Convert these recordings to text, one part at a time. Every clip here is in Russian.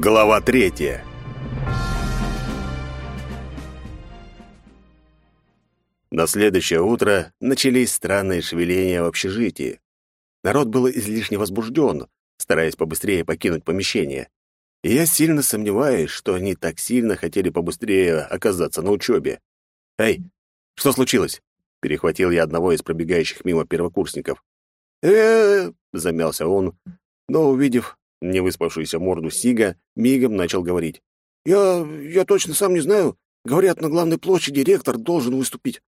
Глава третья. На следующее утро начались странные шевеления в общежитии. Народ был излишне возбужден, стараясь побыстрее покинуть помещение. И я сильно сомневаюсь, что они так сильно хотели побыстрее оказаться на учебе. «Эй, что случилось?» — перехватил я одного из пробегающих мимо первокурсников. э замялся он, но, увидев невыспавшуюся морду Сига, мигом начал говорить. «Я... я точно сам не знаю. Говорят, на главной площади ректор должен выступить.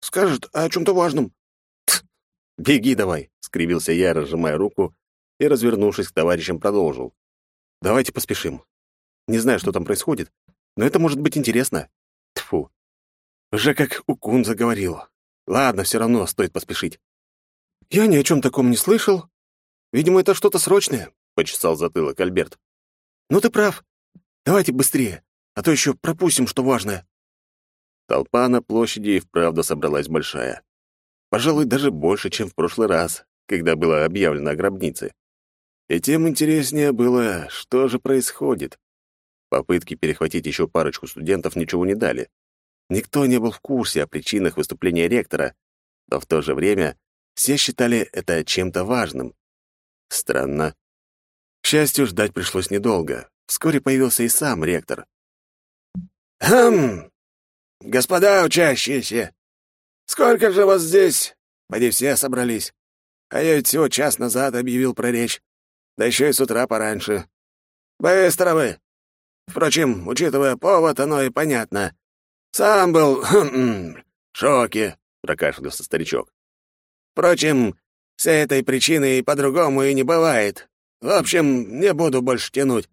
Скажет о чем-то важном». «Беги давай», — скривился я, разжимая руку, и, развернувшись к товарищам, продолжил. «Давайте поспешим. Не знаю, что там происходит, но это может быть интересно. Тфу. Уже как Укун заговорил. Ладно, все равно стоит поспешить». «Я ни о чем таком не слышал. Видимо, это что-то срочное. — почесал затылок Альберт. «Ну ты прав. Давайте быстрее, а то еще пропустим, что важное». Толпа на площади и вправду собралась большая. Пожалуй, даже больше, чем в прошлый раз, когда было объявлено о гробнице. И тем интереснее было, что же происходит. Попытки перехватить еще парочку студентов ничего не дали. Никто не был в курсе о причинах выступления ректора, но в то же время все считали это чем-то важным. Странно, счастью, ждать пришлось недолго. Вскоре появился и сам ректор. «Хм! Господа учащиеся! Сколько же вас здесь? Поди все собрались. А я ведь всего час назад объявил про речь. Да еще и с утра пораньше. Быстро вы! Впрочем, учитывая повод, оно и понятно. Сам был хм, в шоке», — прокашлялся старичок. «Впрочем, всей этой причины и по-другому и не бывает. В общем, не буду больше тянуть.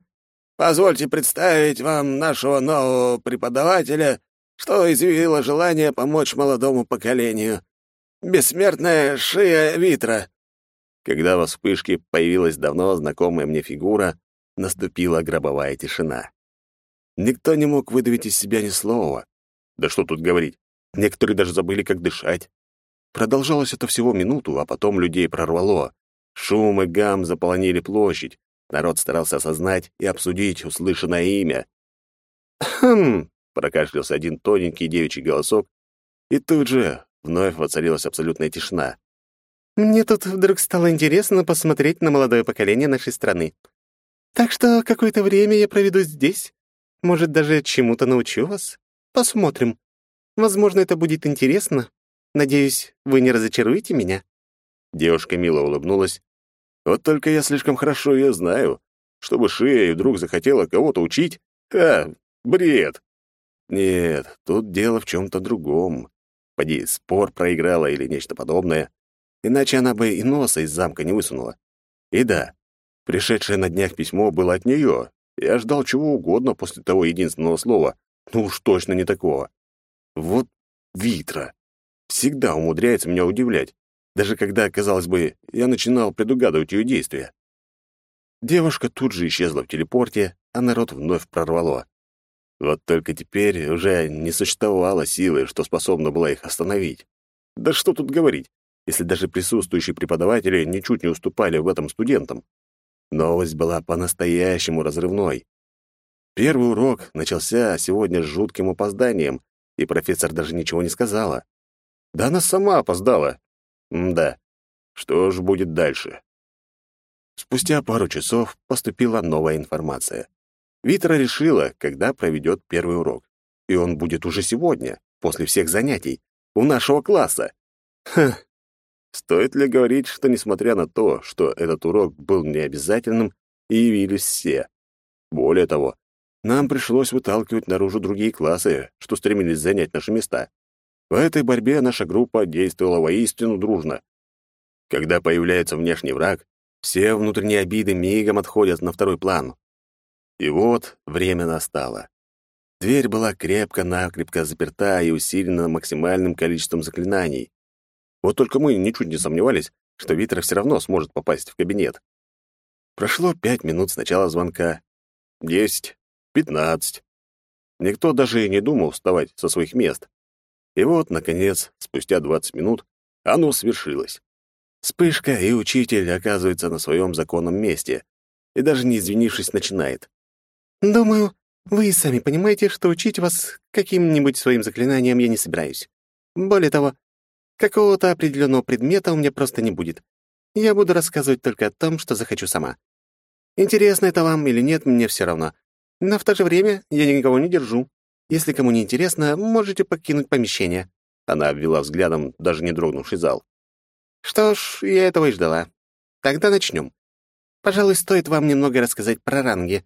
Позвольте представить вам нашего нового преподавателя, что изъявило желание помочь молодому поколению. Бессмертная Шия Витра». Когда во вспышке появилась давно знакомая мне фигура, наступила гробовая тишина. Никто не мог выдавить из себя ни слова. Да что тут говорить, некоторые даже забыли, как дышать. Продолжалось это всего минуту, а потом людей прорвало. Шум и гам заполонили площадь. Народ старался осознать и обсудить услышанное имя. «Хм!» — прокашлялся один тоненький девичий голосок, и тут же вновь воцарилась абсолютная тишина. «Мне тут вдруг стало интересно посмотреть на молодое поколение нашей страны. Так что какое-то время я проведу здесь. Может, даже чему-то научу вас. Посмотрим. Возможно, это будет интересно. Надеюсь, вы не разочаруете меня». Девушка мило улыбнулась. «Вот только я слишком хорошо ее знаю. Чтобы Шея вдруг захотела кого-то учить? Ха, бред!» «Нет, тут дело в чем-то другом. Поди, спор проиграла или нечто подобное. Иначе она бы и носа из замка не высунула. И да, пришедшее на днях письмо было от нее. Я ждал чего угодно после того единственного слова. Ну уж точно не такого. Вот Витра. Всегда умудряется меня удивлять даже когда, казалось бы, я начинал предугадывать ее действия. Девушка тут же исчезла в телепорте, а народ вновь прорвало. Вот только теперь уже не существовало силы, что способна была их остановить. Да что тут говорить, если даже присутствующие преподаватели ничуть не уступали в этом студентам. Новость была по-настоящему разрывной. Первый урок начался сегодня с жутким опозданием, и профессор даже ничего не сказала. Да она сама опоздала, да. Что ж будет дальше? Спустя пару часов поступила новая информация. Витра решила, когда проведет первый урок. И он будет уже сегодня, после всех занятий, у нашего класса. Ха. Стоит ли говорить, что несмотря на то, что этот урок был необязательным, и явились все. Более того, нам пришлось выталкивать наружу другие классы, что стремились занять наши места. В этой борьбе наша группа действовала воистину дружно. Когда появляется внешний враг, все внутренние обиды мигом отходят на второй план. И вот время настало. Дверь была крепко-накрепко заперта и усилена максимальным количеством заклинаний. Вот только мы ничуть не сомневались, что Витра все равно сможет попасть в кабинет. Прошло пять минут с начала звонка. Десять, пятнадцать. Никто даже и не думал вставать со своих мест. И вот, наконец, спустя 20 минут, оно свершилось. Вспышка, и учитель оказывается на своем законном месте, и даже не извинившись, начинает. Думаю, вы и сами понимаете, что учить вас каким-нибудь своим заклинаниям я не собираюсь. Более того, какого-то определенного предмета у меня просто не будет. Я буду рассказывать только о том, что захочу сама. Интересно это вам или нет, мне все равно. Но в то же время я никого не держу. Если кому не интересно, можете покинуть помещение». Она обвела взглядом даже не дрогнувший зал. «Что ж, я этого и ждала. Тогда начнем. Пожалуй, стоит вам немного рассказать про ранги.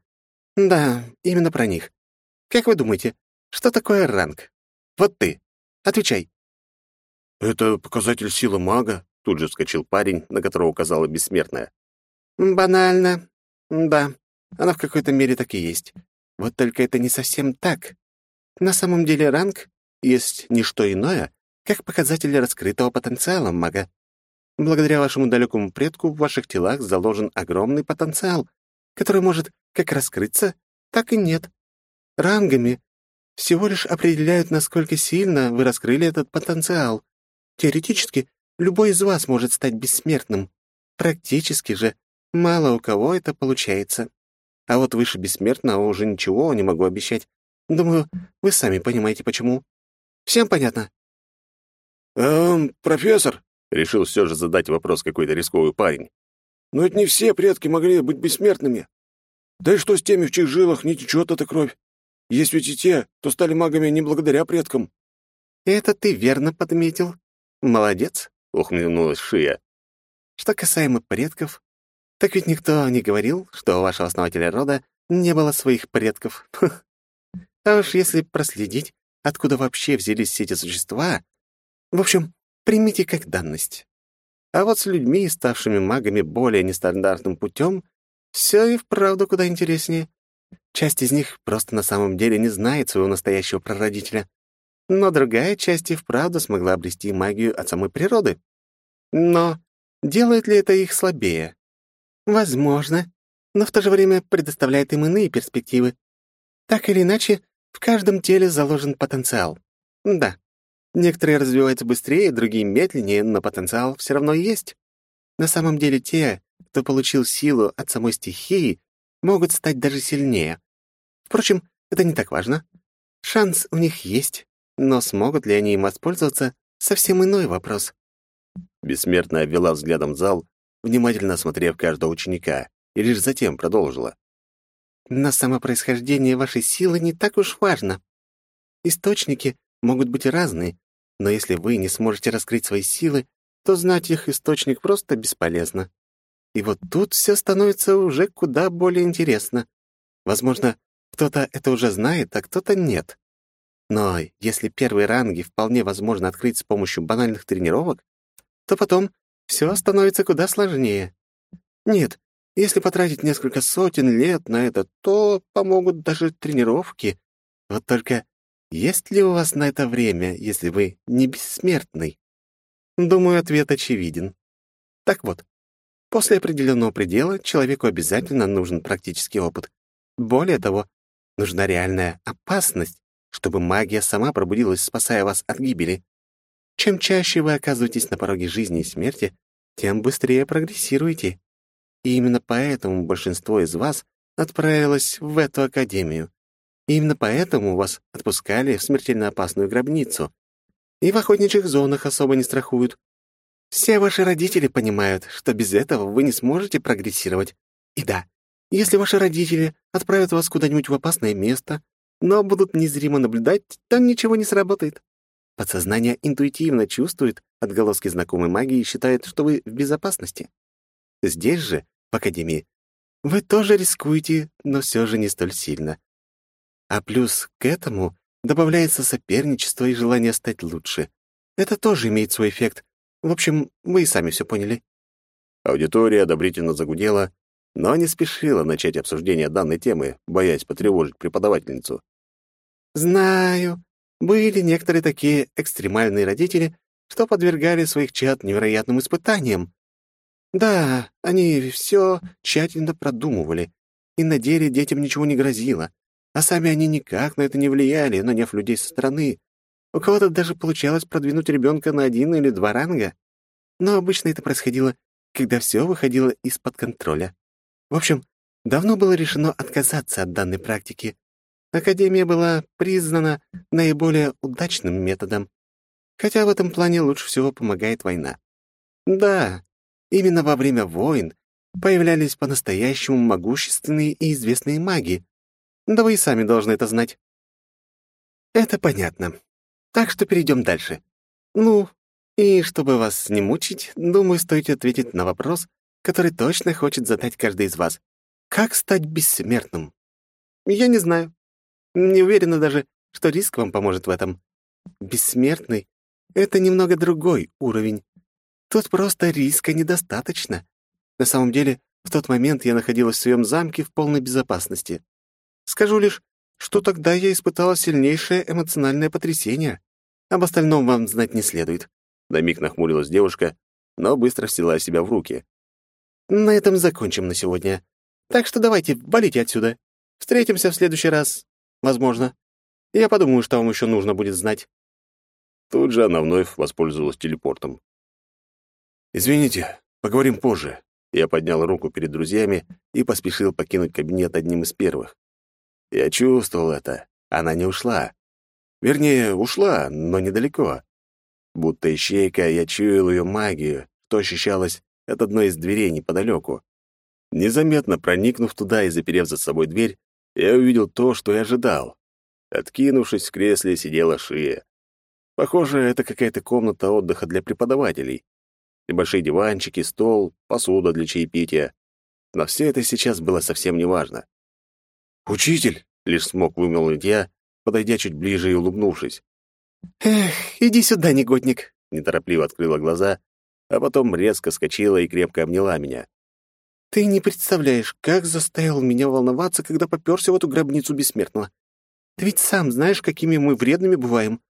Да, именно про них. Как вы думаете, что такое ранг? Вот ты. Отвечай. «Это показатель силы мага», — тут же вскочил парень, на которого указала бессмертная. «Банально. Да, оно в какой-то мере так и есть. Вот только это не совсем так. На самом деле ранг есть не что иное, как показатель раскрытого потенциала мага. Благодаря вашему далекому предку в ваших телах заложен огромный потенциал, который может как раскрыться, так и нет. Рангами всего лишь определяют, насколько сильно вы раскрыли этот потенциал. Теоретически, любой из вас может стать бессмертным. Практически же, мало у кого это получается. А вот выше бессмертного уже ничего не могу обещать. Думаю, вы сами понимаете, почему. Всем понятно?» «Эм, профессор», — решил все же задать вопрос какой-то рисковый парень. «Но это не все предки могли быть бессмертными. Да и что с теми, в чьих жилах не течет эта кровь? Есть ведь и те, кто стали магами не благодаря предкам». «Это ты верно подметил. Молодец», — ухмыльнулась Шия. «Что касаемо предков, так ведь никто не говорил, что у вашего основателя рода не было своих предков. А уж если проследить, откуда вообще взялись все эти существа, в общем, примите как данность. А вот с людьми, ставшими магами более нестандартным путем, все и вправду куда интереснее. Часть из них просто на самом деле не знает своего настоящего прародителя, но другая часть и вправду смогла обрести магию от самой природы. Но делает ли это их слабее? Возможно, но в то же время предоставляет им иные перспективы. Так или иначе, в каждом теле заложен потенциал. Да, некоторые развиваются быстрее, другие медленнее, но потенциал все равно есть. На самом деле те, кто получил силу от самой стихии, могут стать даже сильнее. Впрочем, это не так важно. Шанс у них есть, но смогут ли они им воспользоваться — совсем иной вопрос. Бессмертная обвела взглядом зал, внимательно осмотрев каждого ученика, и лишь затем продолжила. «Но самопроисхождение вашей силы не так уж важно. Источники могут быть разные, но если вы не сможете раскрыть свои силы, то знать их источник просто бесполезно. И вот тут все становится уже куда более интересно. Возможно, кто-то это уже знает, а кто-то нет. Но если первые ранги вполне возможно открыть с помощью банальных тренировок, то потом все становится куда сложнее. Нет, если потратить несколько сотен лет на это, то помогут даже тренировки. Вот только есть ли у вас на это время, если вы не бессмертный? Думаю, ответ очевиден. Так вот, после определенного предела человеку обязательно нужен практический опыт. Более того, нужна реальная опасность, чтобы магия сама пробудилась, спасая вас от гибели. Чем чаще вы оказываетесь на пороге жизни и смерти, тем быстрее прогрессируете. И именно поэтому большинство из вас отправилось в эту академию. И именно поэтому вас отпускали в смертельно опасную гробницу. И в охотничьих зонах особо не страхуют. Все ваши родители понимают, что без этого вы не сможете прогрессировать. И да, если ваши родители отправят вас куда-нибудь в опасное место, но будут незримо наблюдать, то ничего не сработает. Подсознание интуитивно чувствует отголоски знакомой магии и считает, что вы в безопасности. Здесь же, Академии, вы тоже рискуете, но все же не столь сильно. А плюс к этому добавляется соперничество и желание стать лучше. Это тоже имеет свой эффект. В общем, вы и сами все поняли. Аудитория одобрительно загудела, но не спешила начать обсуждение данной темы, боясь потревожить преподавательницу. «Знаю. Были некоторые такие экстремальные родители, что подвергали своих чад невероятным испытаниям. Да, они все тщательно продумывали, и на деле детям ничего не грозило, а сами они никак на это не влияли, наняв людей со стороны. У кого-то даже получалось продвинуть ребенка на один или два ранга. Но обычно это происходило, когда все выходило из-под контроля. В общем, давно было решено отказаться от данной практики. Академия была признана наиболее удачным методом, хотя в этом плане лучше всего помогает война. Да, именно во время войн появлялись по-настоящему могущественные и известные маги. Да вы и сами должны это знать. Это понятно. Так что перейдем дальше. Ну, и чтобы вас не мучить, думаю, стоит ответить на вопрос, который точно хочет задать каждый из вас. Как стать бессмертным? Я не знаю. Не уверена даже, что риск вам поможет в этом. Бессмертный — это немного другой уровень. Тут просто риска недостаточно. На самом деле, в тот момент я находилась в своем замке в полной безопасности. Скажу лишь, что тогда я испытала сильнейшее эмоциональное потрясение. Об остальном вам знать не следует. На миг нахмурилась девушка, но быстро взяла себя в руки. На этом закончим на сегодня. Так что давайте, валите отсюда. Встретимся в следующий раз. Возможно. Я подумаю, что вам еще нужно будет знать. Тут же она вновь воспользовалась телепортом. «Извините, поговорим позже». Я поднял руку перед друзьями и поспешил покинуть кабинет одним из первых. Я чувствовал это. Она не ушла. Вернее, ушла, но недалеко. Будто ищейка, я чуял ее магию, что ощущалось от одной из дверей неподалеку. Незаметно проникнув туда и заперев за собой дверь, я увидел то, что и ожидал. Откинувшись в кресле, сидела Шия. Похоже, это какая-то комната отдыха для преподавателей. Небольшие диванчики, стол, посуда для чаепития. Но все это сейчас было совсем неважно. «Учитель!» — лишь смог вымолвить я, подойдя чуть ближе и улыбнувшись. «Эх, иди сюда, негодник!» — неторопливо открыла глаза, а потом резко скочила и крепко обняла меня. «Ты не представляешь, как заставил меня волноваться, когда попёрся в эту гробницу бессмертного. Ты ведь сам знаешь, какими мы вредными бываем.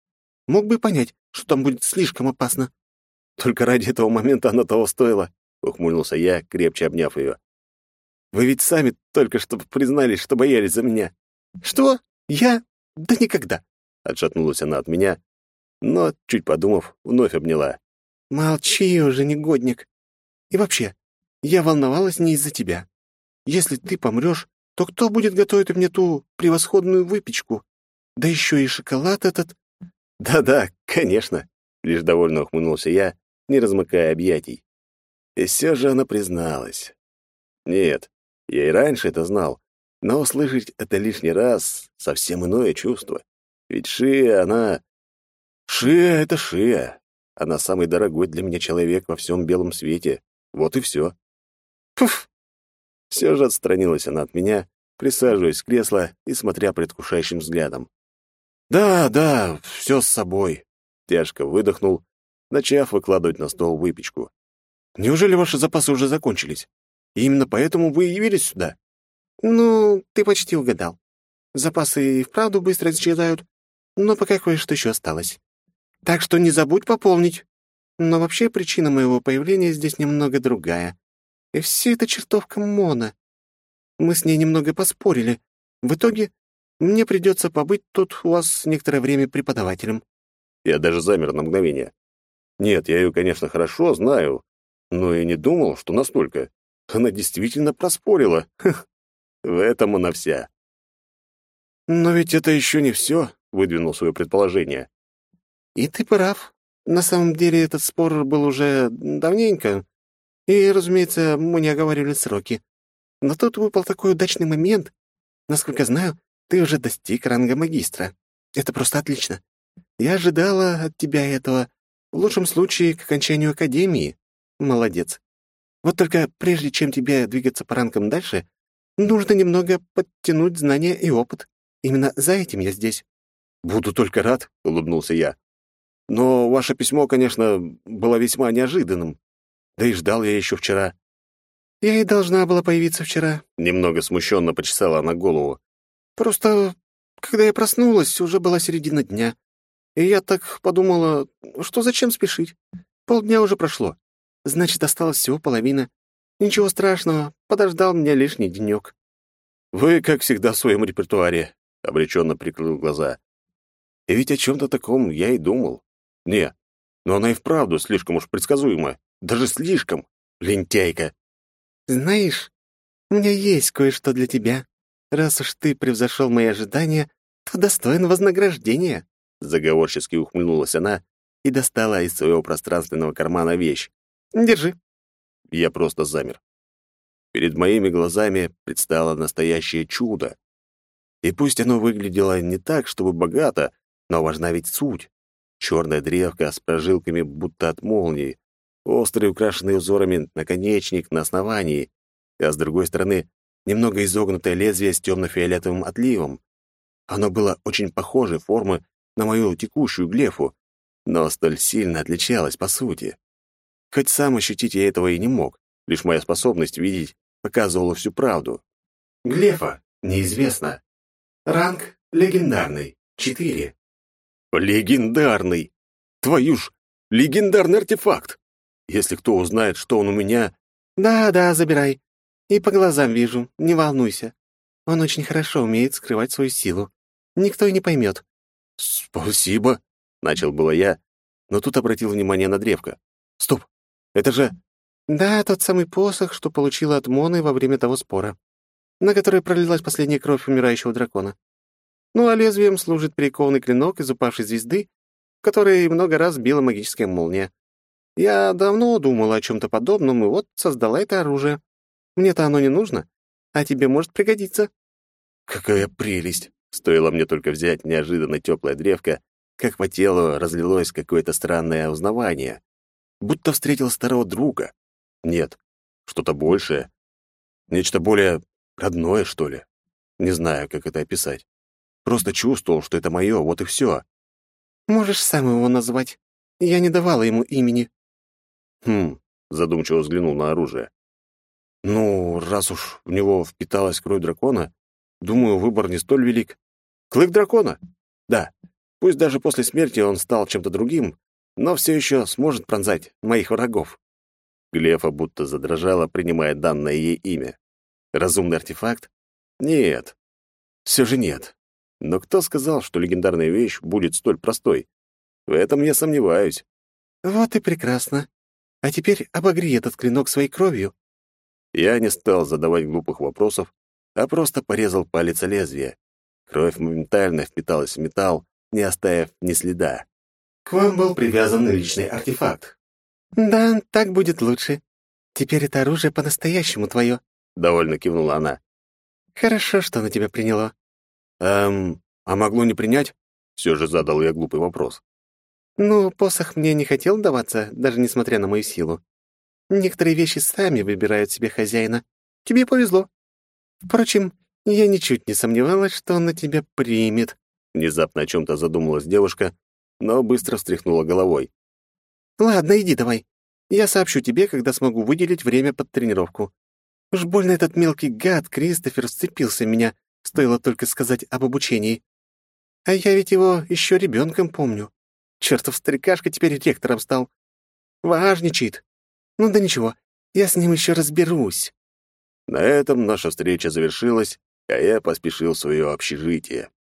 Мог бы понять, что там будет слишком опасно». «Только ради этого момента оно того стоило», — ухмыльнулся я, крепче обняв ее. «Вы ведь сами только что признались, что боялись за меня». «Что? Я? Да никогда!» Отшатнулась она от меня, но, чуть подумав, вновь обняла. «Молчи уже, негодник. И вообще, я волновалась не из-за тебя. Если ты помрешь, то кто будет готовить мне ту превосходную выпечку? Да еще и шоколад этот...» «Да-да, конечно», — лишь довольно ухмыльнулся я, не размыкая объятий. И все же она призналась. Нет, я и раньше это знал, но услышать это лишний раз — совсем иное чувство. Ведь Шия, она... Шия — это Шия. Она самый дорогой для меня человек во всем белом свете. Вот и все. Пуф! Все же отстранилась она от меня, присаживаясь в кресло и смотря предвкушающим взглядом. «Да, да, все с собой», — тяжко выдохнул, начав выкладывать на стол выпечку. «Неужели ваши запасы уже закончились? И именно поэтому вы явились сюда?» «Ну, ты почти угадал. Запасы и вправду быстро исчезают, но пока кое-что еще осталось. Так что не забудь пополнить. Но вообще причина моего появления здесь немного другая. И все это чертовка Мона. Мы с ней немного поспорили. В итоге мне придется побыть тут у вас некоторое время преподавателем». Я даже замер на мгновение. Нет, я ее, конечно, хорошо знаю, но и не думал, что настолько. Она действительно проспорила. В этом она вся. «Но ведь это еще не все», — выдвинул свое предположение. «И ты прав. На самом деле этот спор был уже давненько, и, разумеется, мы не оговаривали сроки. Но тут выпал такой удачный момент. Насколько знаю, ты уже достиг ранга магистра. Это просто отлично. Я ожидала от тебя этого, в лучшем случае, к окончанию академии. Молодец. Вот только прежде чем тебе двигаться по ранкам дальше, нужно немного подтянуть знания и опыт. Именно за этим я здесь». «Буду только рад», — улыбнулся я. «Но ваше письмо, конечно, было весьма неожиданным. Да и ждал я еще вчера». «Я и должна была появиться вчера», — немного смущенно почесала она голову. «Просто, когда я проснулась, уже была середина дня. И я так подумала, что зачем спешить? Полдня уже прошло. Значит, осталось всего половина. Ничего страшного, подождал меня лишний денек». «Вы, как всегда, в своем репертуаре», обреченно прикрыл глаза. И ведь о чем-то таком я и думал. Не, но она и вправду слишком уж предсказуема. Даже слишком. Лентяйка. Знаешь, У меня есть кое-что для тебя. Раз уж ты превзошел мои ожидания, то достоин вознаграждения». Заговорчески ухмыльнулась она и достала из своего пространственного кармана вещь. «Держи». Я просто замер. Перед моими глазами предстало настоящее чудо. И пусть оно выглядело не так, чтобы богато, но важна ведь суть. Черная древка с прожилками будто от молнии, острый, украшенный узорами наконечник на основании, а с другой стороны немного изогнутое лезвие с темно-фиолетовым отливом. Оно было очень похожей формы на мою текущую глефу, но столь сильно отличалось по сути. Хоть сам ощутить я этого и не мог, лишь моя способность видеть показывала всю правду. Глефа. Неизвестно. Ранг легендарный. Четыре. Легендарный! Твою ж, легендарный артефакт! Если кто узнает, что он у меня... «Да-да, забирай. И по глазам вижу, не волнуйся. Он очень хорошо умеет скрывать свою силу. Никто и не поймет. «Спасибо», — начал было я, но тут обратил внимание на древко. «Стоп, это же...» «Да, тот самый посох, что получила от Моны во время того спора, на который пролилась последняя кровь умирающего дракона. Ну а лезвием служит перекованный клинок из упавшей звезды, который много раз била магическая молния. Я давно думала о чем-то подобном, и вот создала это оружие. Мне-то оно не нужно, а тебе может пригодиться». «Какая прелесть!» Стоило мне только взять неожиданно теплое древко, как по телу разлилось какое-то странное узнавание. Будто встретил старого друга. Нет, что-то большее. Нечто более родное, что ли. Не знаю, как это описать. Просто чувствовал, что это мое, вот и все. «Можешь сам его назвать. Я не давала ему имени». «Хм», — задумчиво взглянул на оружие. «Ну, раз уж в него впиталась кровь дракона, думаю, выбор не столь велик. Клык дракона? Да. Пусть даже после смерти он стал чем-то другим, но все еще сможет пронзать моих врагов». Глефа будто задрожала, принимая данное ей имя. «Разумный артефакт? Нет. Все же нет. Но кто сказал, что легендарная вещь будет столь простой? В этом я сомневаюсь. Вот и прекрасно. А теперь обогри этот клинок своей кровью. Я не стал задавать глупых вопросов, а просто порезал палец о лезвие. Кровь моментально впиталась в металл, не оставив ни следа. К вам был привязан личный артефакт. Да, так будет лучше. Теперь это оружие по-настоящему твое. Довольно кивнула она. Хорошо, что на тебя приняло. Эм, а могло не принять? Все же задал я глупый вопрос. Ну, посох мне не хотел даваться, даже несмотря на мою силу. Некоторые вещи сами выбирают себе хозяина. Тебе повезло. Впрочем, я ничуть не сомневалась, что он на тебя примет. Внезапно о чем-то задумалась девушка, но быстро встряхнула головой. Ладно, иди давай. Я сообщу тебе, когда смогу выделить время под тренировку. Уж больно этот мелкий гад Кристофер сцепился в меня, стоило только сказать об обучении. А я ведь его еще ребенком помню. Чертов старикашка теперь ректором стал. Важничает. Ну да ничего, я с ним еще разберусь. На этом наша встреча завершилась, а я поспешил в свое общежитие.